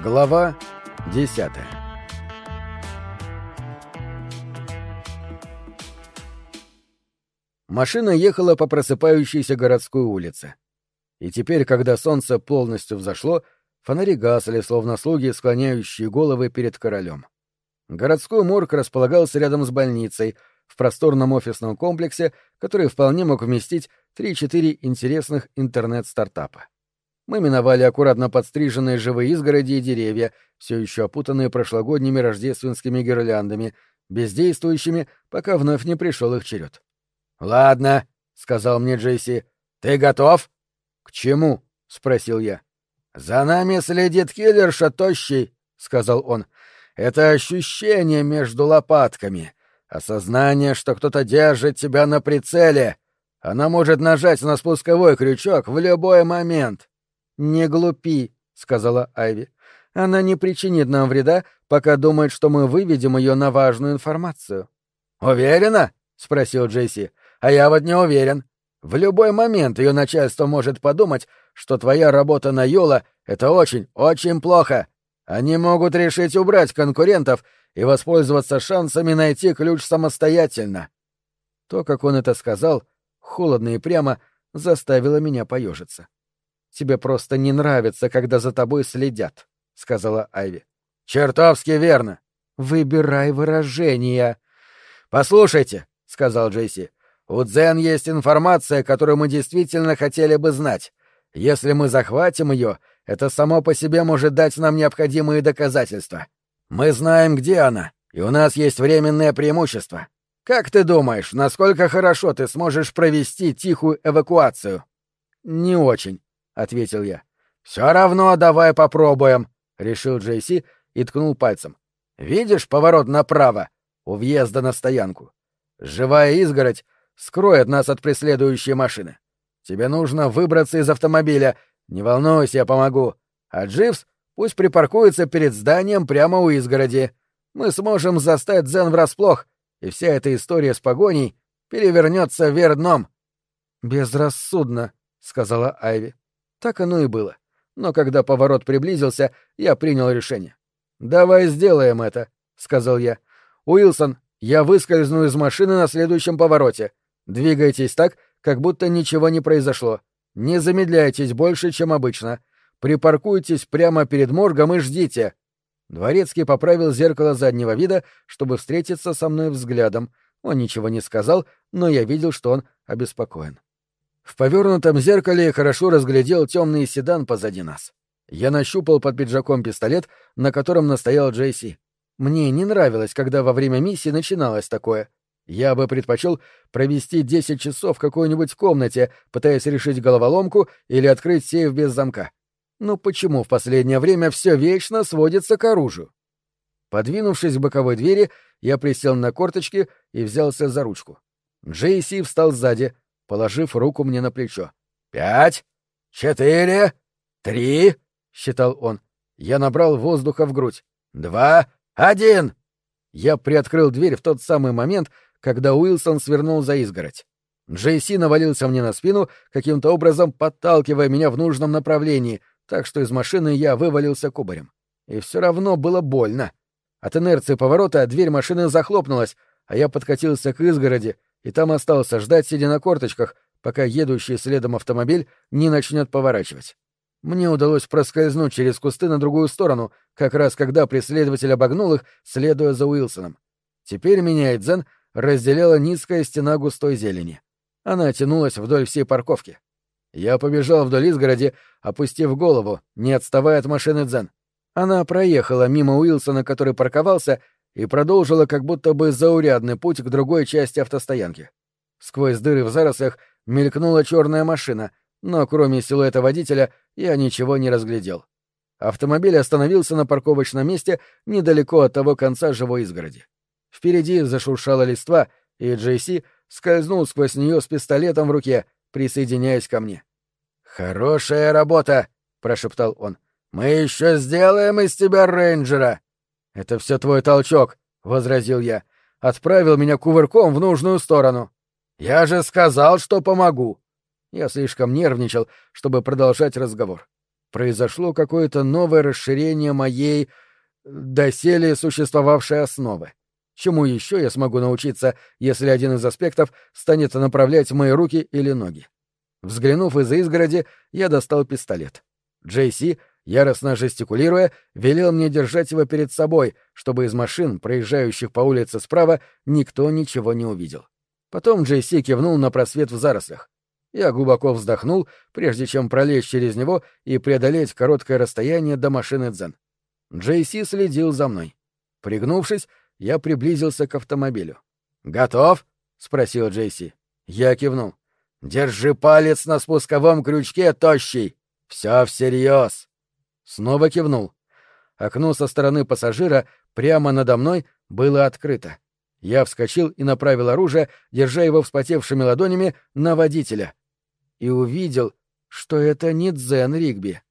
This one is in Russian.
Глава десятая Машина ехала по просыпающейся городской улице. И теперь, когда солнце полностью взошло, фонари гасли, словно слуги, склоняющие головы перед королем. Городской морг располагался рядом с больницей, в просторном офисном комплексе, который вполне мог вместить 3-4 интересных интернет-стартапа. Мы миновали аккуратно подстриженные живые изгороди и деревья, все еще опутанные прошлогодними рождественскими гирляндами, бездействующими, пока вновь не пришел их черед. «Ладно», — сказал мне Джейси, — «ты готов?» «К чему?» — спросил я. «За нами следит киллерша тощий», — сказал он. «Это ощущение между лопатками, осознание, что кто-то держит тебя на прицеле. Она может нажать на спусковой крючок в любой момент». «Не глупи», — сказала Айви. «Она не причинит нам вреда, пока думает, что мы выведем ее на важную информацию». «Уверена?» — спросил Джесси. «А я вот не уверен. В любой момент ее начальство может подумать, что твоя работа на Юла — это очень, очень плохо. Они могут решить убрать конкурентов и воспользоваться шансами найти ключ самостоятельно». То, как он это сказал, холодно и прямо, заставило меня поежиться. Тебе просто не нравится, когда за тобой следят», — сказала Айви. «Чертовски верно». «Выбирай выражения». «Послушайте», — сказал Джейси, — «у Дзен есть информация, которую мы действительно хотели бы знать. Если мы захватим ее, это само по себе может дать нам необходимые доказательства. Мы знаем, где она, и у нас есть временное преимущество. Как ты думаешь, насколько хорошо ты сможешь провести тихую эвакуацию?» «Не очень», — ответил я. «Все равно давай попробуем», — решил Джейси и ткнул пальцем. «Видишь поворот направо, у въезда на стоянку? Живая изгородь скроет нас от преследующей машины. Тебе нужно выбраться из автомобиля. Не волнуйся, я помогу. А Дживс пусть припаркуется перед зданием прямо у изгороди. Мы сможем застать Дзен врасплох, и вся эта история с погоней перевернется вверх дном». «Безрассудно», — сказала Айви. Так оно и было. Но когда поворот приблизился, я принял решение. «Давай сделаем это», — сказал я. «Уилсон, я выскользну из машины на следующем повороте. Двигайтесь так, как будто ничего не произошло. Не замедляйтесь больше, чем обычно. Припаркуйтесь прямо перед моргом и ждите». Дворецкий поправил зеркало заднего вида, чтобы встретиться со мной взглядом. Он ничего не сказал, но я видел, что он обеспокоен. В повернутом зеркале хорошо разглядел темный седан позади нас. Я нащупал под пиджаком пистолет, на котором настоял Джейси. Мне не нравилось, когда во время миссии начиналось такое. Я бы предпочел провести десять часов в какой-нибудь комнате, пытаясь решить головоломку или открыть сейф без замка. Но почему в последнее время все вечно сводится к оружию? Подвинувшись к боковой двери, я присел на корточки и взялся за ручку. Джейси встал сзади, положив руку мне на плечо. «Пять, четыре, три», — считал он. Я набрал воздуха в грудь. «Два, один!» Я приоткрыл дверь в тот самый момент, когда Уилсон свернул за изгородь. Джейси навалился мне на спину, каким-то образом подталкивая меня в нужном направлении, так что из машины я вывалился кубарем. И все равно было больно. От инерции поворота дверь машины захлопнулась, а я подкатился к изгороди, и там остался ждать, сидя на корточках, пока едущий следом автомобиль не начнет поворачивать. Мне удалось проскользнуть через кусты на другую сторону, как раз когда преследователь обогнул их, следуя за Уилсоном. Теперь меня и Дзен разделяла низкая стена густой зелени. Она тянулась вдоль всей парковки. Я побежал вдоль изгороди, опустив голову, не отставая от машины Дзен. Она проехала мимо Уилсона, который парковался, и продолжила как будто бы заурядный путь к другой части автостоянки. Сквозь дыры в зарослях мелькнула черная машина, но кроме силуэта водителя я ничего не разглядел. Автомобиль остановился на парковочном месте недалеко от того конца живой изгороди. Впереди зашуршала листва, и Джейси скользнул сквозь нее с пистолетом в руке, присоединяясь ко мне. «Хорошая работа!» — прошептал он. «Мы еще сделаем из тебя рейнджера!» «Это все твой толчок», — возразил я. «Отправил меня кувырком в нужную сторону». «Я же сказал, что помогу». Я слишком нервничал, чтобы продолжать разговор. произошло какое-то новое расширение моей доселе существовавшей основы. Чему еще я смогу научиться, если один из аспектов станет направлять мои руки или ноги? Взглянув из-за изгороди, я достал пистолет. Джейси, яростно жестикулируя, велел мне держать его перед собой, чтобы из машин, проезжающих по улице справа, никто ничего не увидел. Потом Джейси кивнул на просвет в зарослях. Я глубоко вздохнул, прежде чем пролезть через него и преодолеть короткое расстояние до машины Дзен. Джейси следил за мной. Пригнувшись, я приблизился к автомобилю. «Готов?» — спросил Джейси. Я кивнул. «Держи палец на спусковом крючке, тощий! Все всерьез!» Снова кивнул. Окно со стороны пассажира прямо надо мной было открыто. Я вскочил и направил оружие, держа его вспотевшими ладонями, на водителя. И увидел, что это не Дзен Ригби.